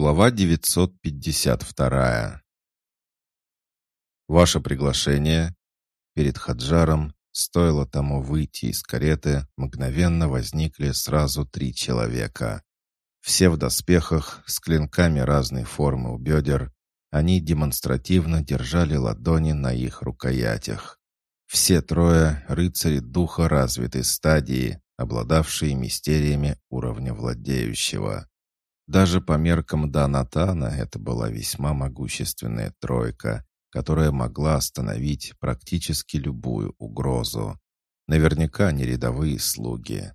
Глава 952. Ваше приглашение. Перед Хаджаром, стоило тому выйти из кареты, мгновенно возникли сразу три человека. Все в доспехах, с клинками разной формы у бедер. Они демонстративно держали ладони на их рукоятях. Все трое — рыцари духа развитой стадии, обладавшие мистериями уровня владеющего. Даже по меркам Данатана это была весьма могущественная тройка, которая могла остановить практически любую угрозу. Наверняка не рядовые слуги.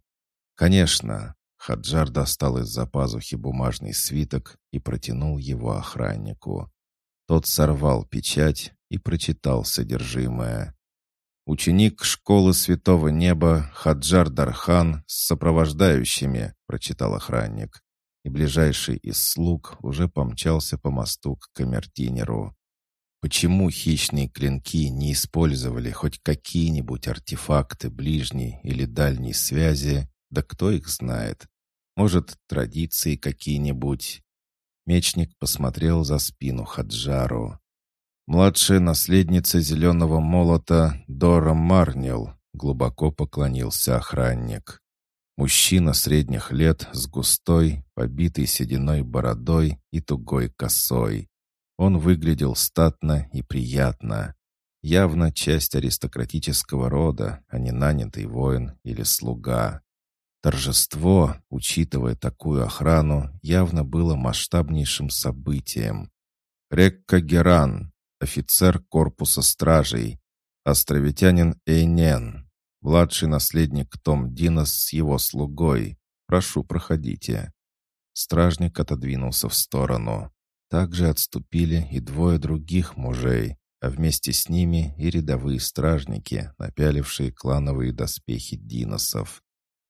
Конечно, Хаджар достал из-за пазухи бумажный свиток и протянул его охраннику. Тот сорвал печать и прочитал содержимое. «Ученик школы Святого Неба Хаджар Дархан с сопровождающими», — прочитал охранник и ближайший из слуг уже помчался по мосту к камердинеру. Почему хищные клинки не использовали хоть какие-нибудь артефакты ближней или дальней связи, да кто их знает? Может, традиции какие-нибудь? Мечник посмотрел за спину Хаджару. Младшая наследница зеленого молота Дора Марнил глубоко поклонился охранник. Мужчина средних лет с густой, побитой сединой бородой и тугой косой. Он выглядел статно и приятно. Явно часть аристократического рода, а не нанятый воин или слуга. Торжество, учитывая такую охрану, явно было масштабнейшим событием. Рекка Геран, офицер корпуса стражей, островитянин Эйнен, Младший наследник Том Динос с его слугой. Прошу, проходите». Стражник отодвинулся в сторону. Также отступили и двое других мужей, а вместе с ними и рядовые стражники, напялившие клановые доспехи Диносов.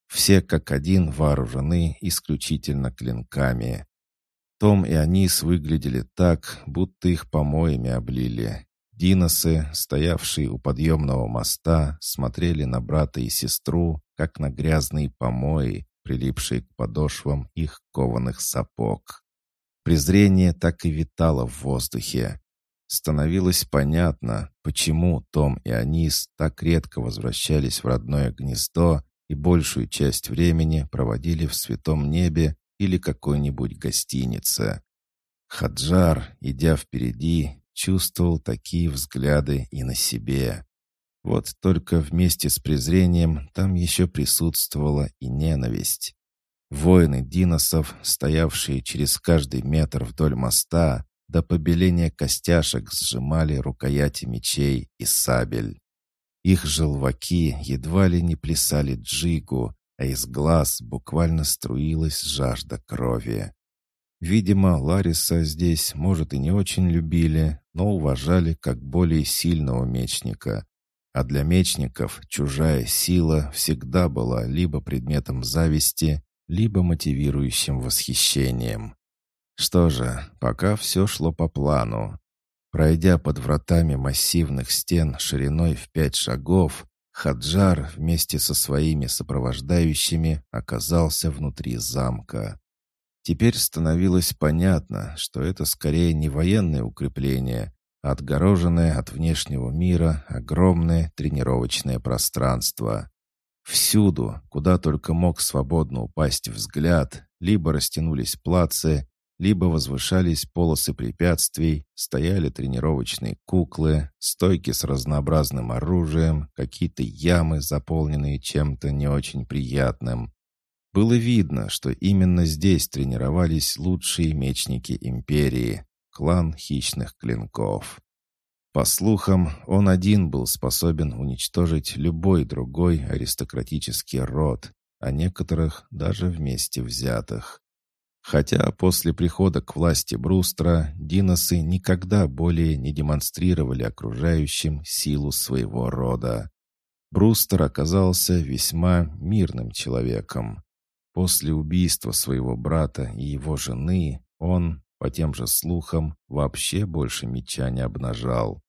Все как один вооружены исключительно клинками. Том и Анис выглядели так, будто их помоями облили. Диносы, стоявшие у подъемного моста, смотрели на брата и сестру, как на грязные помои, прилипшие к подошвам их кованых сапог. Презрение так и витало в воздухе. Становилось понятно, почему Том и Анис так редко возвращались в родное гнездо и большую часть времени проводили в святом небе или какой-нибудь гостинице. Хаджар, идя впереди, чувствовал такие взгляды и на себе. Вот только вместе с презрением там еще присутствовала и ненависть. Воины диносов, стоявшие через каждый метр вдоль моста, до побеления костяшек сжимали рукояти мечей и сабель. Их желваки едва ли не плясали джигу, а из глаз буквально струилась жажда крови. Видимо, Лариса здесь, может, и не очень любили, но уважали как более сильного мечника. А для мечников чужая сила всегда была либо предметом зависти, либо мотивирующим восхищением. Что же, пока все шло по плану. Пройдя под вратами массивных стен шириной в пять шагов, Хаджар вместе со своими сопровождающими оказался внутри замка. Теперь становилось понятно, что это скорее не военное укрепление, а отгороженное от внешнего мира огромное тренировочное пространство. Всюду, куда только мог свободно упасть взгляд, либо растянулись плацы, либо возвышались полосы препятствий, стояли тренировочные куклы, стойки с разнообразным оружием, какие-то ямы, заполненные чем-то не очень приятным. Было видно, что именно здесь тренировались лучшие мечники империи, клан хищных клинков. По слухам, он один был способен уничтожить любой другой аристократический род, а некоторых даже вместе взятых. Хотя после прихода к власти Брустра диносы никогда более не демонстрировали окружающим силу своего рода. Брустер оказался весьма мирным человеком. После убийства своего брата и его жены он, по тем же слухам, вообще больше меча не обнажал.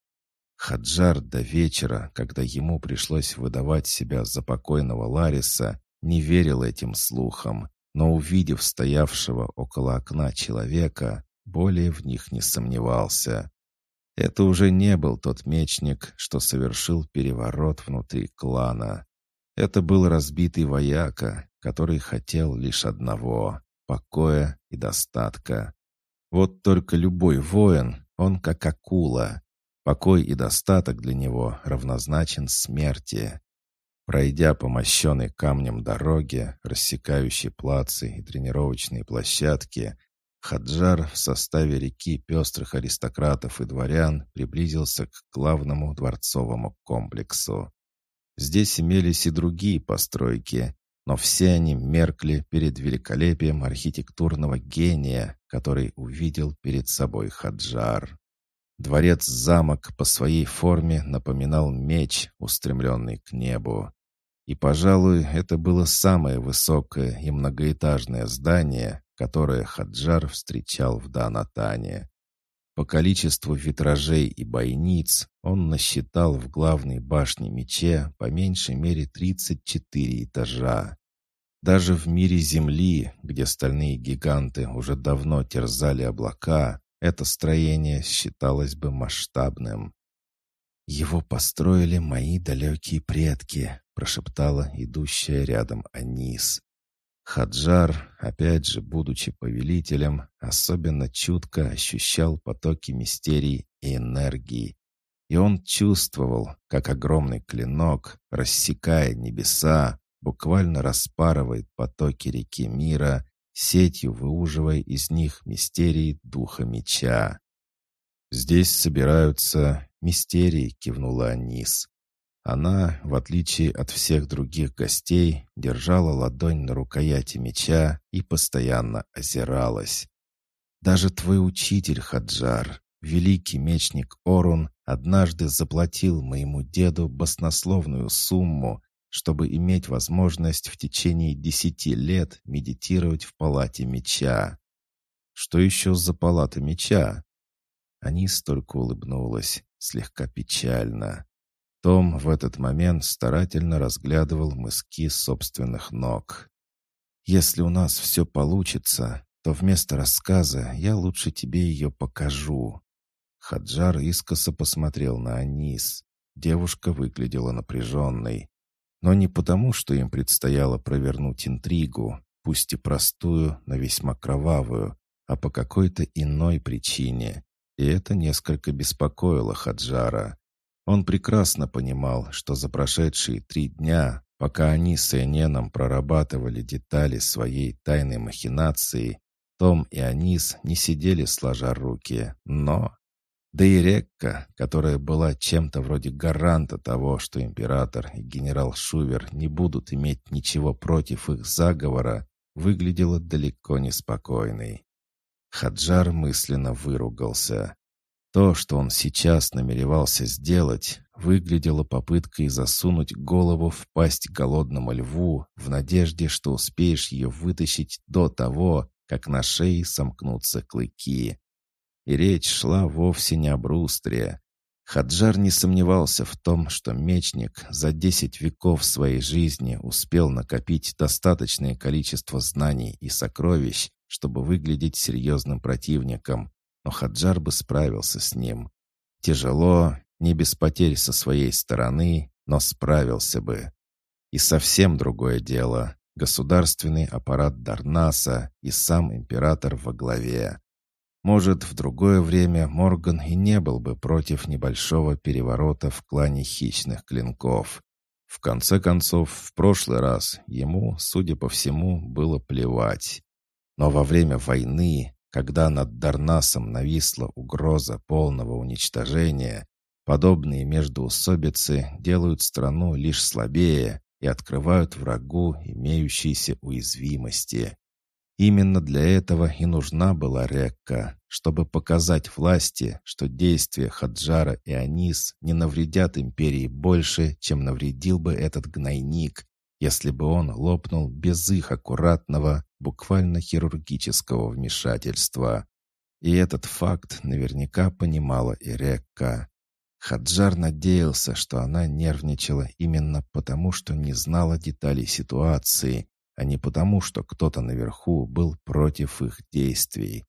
Хаджар до вечера, когда ему пришлось выдавать себя за покойного Лариса, не верил этим слухам но увидев стоявшего около окна человека, более в них не сомневался. Это уже не был тот мечник, что совершил переворот внутри клана. Это был разбитый вояка, который хотел лишь одного — покоя и достатка. Вот только любой воин, он как акула. Покой и достаток для него равнозначен смерти. Пройдя по мощенной камнем дороге, рассекающей плацы и тренировочные площадки, Хаджар в составе реки пестрых аристократов и дворян приблизился к главному дворцовому комплексу. Здесь имелись и другие постройки, но все они меркли перед великолепием архитектурного гения, который увидел перед собой Хаджар. Дворец-замок по своей форме напоминал меч, устремленный к небу. И, пожалуй, это было самое высокое и многоэтажное здание, которое Хаджар встречал в Данатане. По количеству витражей и бойниц он насчитал в главной башне мече по меньшей мере 34 этажа. Даже в мире Земли, где стальные гиганты уже давно терзали облака, это строение считалось бы масштабным. «Его построили мои далекие предки», — прошептала идущая рядом Анис. Хаджар, опять же, будучи повелителем, особенно чутко ощущал потоки мистерий и энергии. И он чувствовал, как огромный клинок, рассекая небеса, буквально распарывает потоки реки мира, сетью выуживая из них мистерии духа меча. «Здесь собираются мистерии», — кивнула Анис. Она, в отличие от всех других гостей, держала ладонь на рукояти меча и постоянно озиралась. «Даже твой учитель Хаджар, великий мечник Орун, однажды заплатил моему деду баснословную сумму, чтобы иметь возможность в течение десяти лет медитировать в палате меча. Что еще за палата меча? Анис только улыбнулась, слегка печально. Том в этот момент старательно разглядывал мыски собственных ног. «Если у нас все получится, то вместо рассказа я лучше тебе ее покажу». Хаджар искоса посмотрел на Анис. Девушка выглядела напряженной. Но не потому, что им предстояло провернуть интригу, пусть и простую, но весьма кровавую, а по какой-то иной причине. И это несколько беспокоило Хаджара. Он прекрасно понимал, что за прошедшие три дня, пока они с Эненом прорабатывали детали своей тайной махинации, том и Анис не сидели сложа руки, но... Да и Рекка, которая была чем-то вроде гаранта того, что император и генерал Шувер не будут иметь ничего против их заговора, выглядела далеко не спокойной. Хаджар мысленно выругался. То, что он сейчас намеревался сделать, выглядело попыткой засунуть голову в пасть голодному льву в надежде, что успеешь ее вытащить до того, как на шее сомкнутся клыки. И речь шла вовсе не о брустре. Хаджар не сомневался в том, что мечник за десять веков своей жизни успел накопить достаточное количество знаний и сокровищ, чтобы выглядеть серьезным противником, но Хаджар бы справился с ним. Тяжело, не без потерь со своей стороны, но справился бы. И совсем другое дело — государственный аппарат Дарнаса и сам император во главе. Может, в другое время Морган и не был бы против небольшого переворота в клане хищных клинков. В конце концов, в прошлый раз ему, судя по всему, было плевать. Но во время войны когда над Дарнасом нависла угроза полного уничтожения, подобные междоусобицы делают страну лишь слабее и открывают врагу имеющиеся уязвимости. Именно для этого и нужна была Рекка, чтобы показать власти, что действия Хаджара и Анис не навредят империи больше, чем навредил бы этот гнойник, если бы он лопнул без их аккуратного, буквально хирургического вмешательства. И этот факт наверняка понимала и Рекка. Хаджар надеялся, что она нервничала именно потому, что не знала деталей ситуации а не потому, что кто-то наверху был против их действий.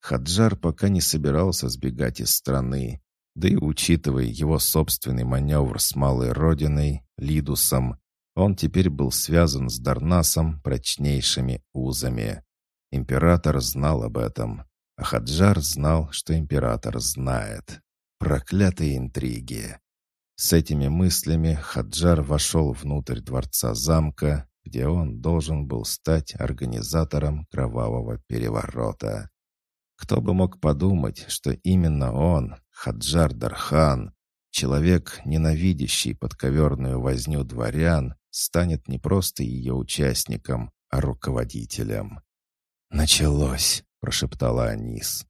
Хаджар пока не собирался сбегать из страны, да и учитывая его собственный маневр с малой родиной, Лидусом, он теперь был связан с Дарнасом прочнейшими узами. Император знал об этом, а Хаджар знал, что император знает. Проклятые интриги. С этими мыслями Хаджар вошел внутрь дворца замка, где он должен был стать организатором кровавого переворота. Кто бы мог подумать, что именно он, Хаджар Дархан, человек, ненавидящий подковерную возню дворян, станет не просто ее участником, а руководителем. «Началось!» — прошептала Анис.